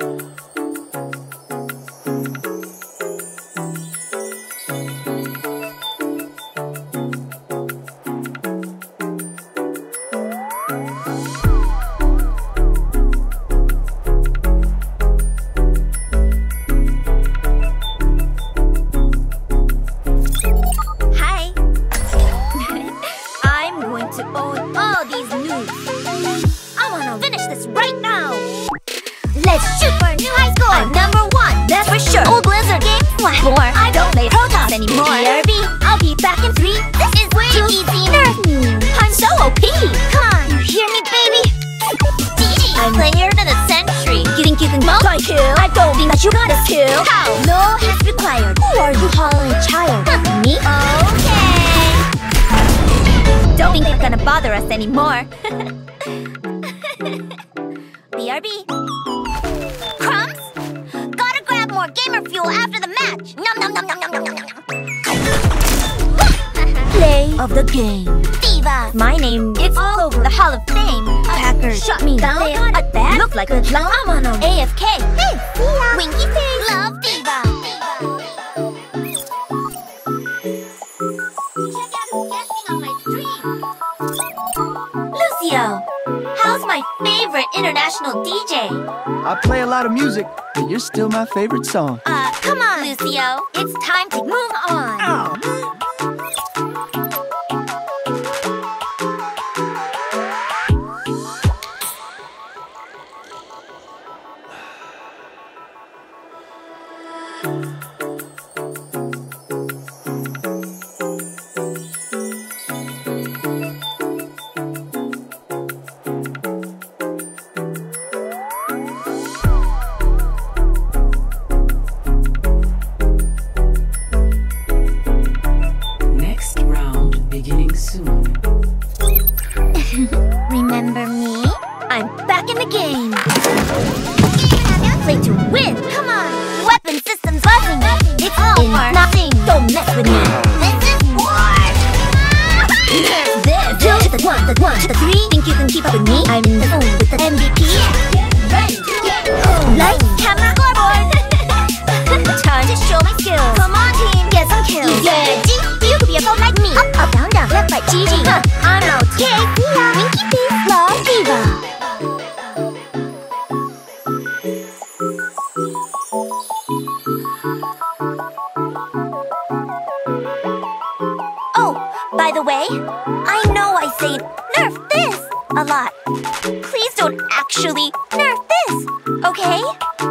Hi. I'm going to own all these noobs. I wanna finish this right now. Let's shoot for a new high score. I'm number one, that's for sure. Old Blizzard game one platform. I don't play Protoss anymore. BRB, I'll be back in three. This is way too easy. Nerf me. I'm so OP. Come on, you hear me, baby? I'm player of the century. You think you can multi-kill? I don't think that you got a kill. How? No hits required. Who are you calling a child? me? Okay. Don't think they're gonna bother us anymore. BRB. Of the game. D.Va. My name is all over the Hall of Fame. Packers shut me down at bat. Look like a clown. I'm on a AFK. Hey, see ya. Winky face. Love D.Va. Check out who's guesting on my stream. Lucio, how's my favorite international DJ? I play a lot of music, but you're still my favorite song. Uh, come on, Lucio. It's time to move on. Remember me? I'm back in the game. Play to win. Come on. Me. This is war. this. Two to the one, the one to the three. Think you can keep up with me? I'm in the zone with the MVP. Light, camera, scoreboard. Time to show my skills. Come on, team. Get some kills. Yeah, G. You could be a pro like me. Up, up, down, down, left, right, GG. Huh, by the way, I know I say nerf this a lot. Please don't actually nerf this, okay?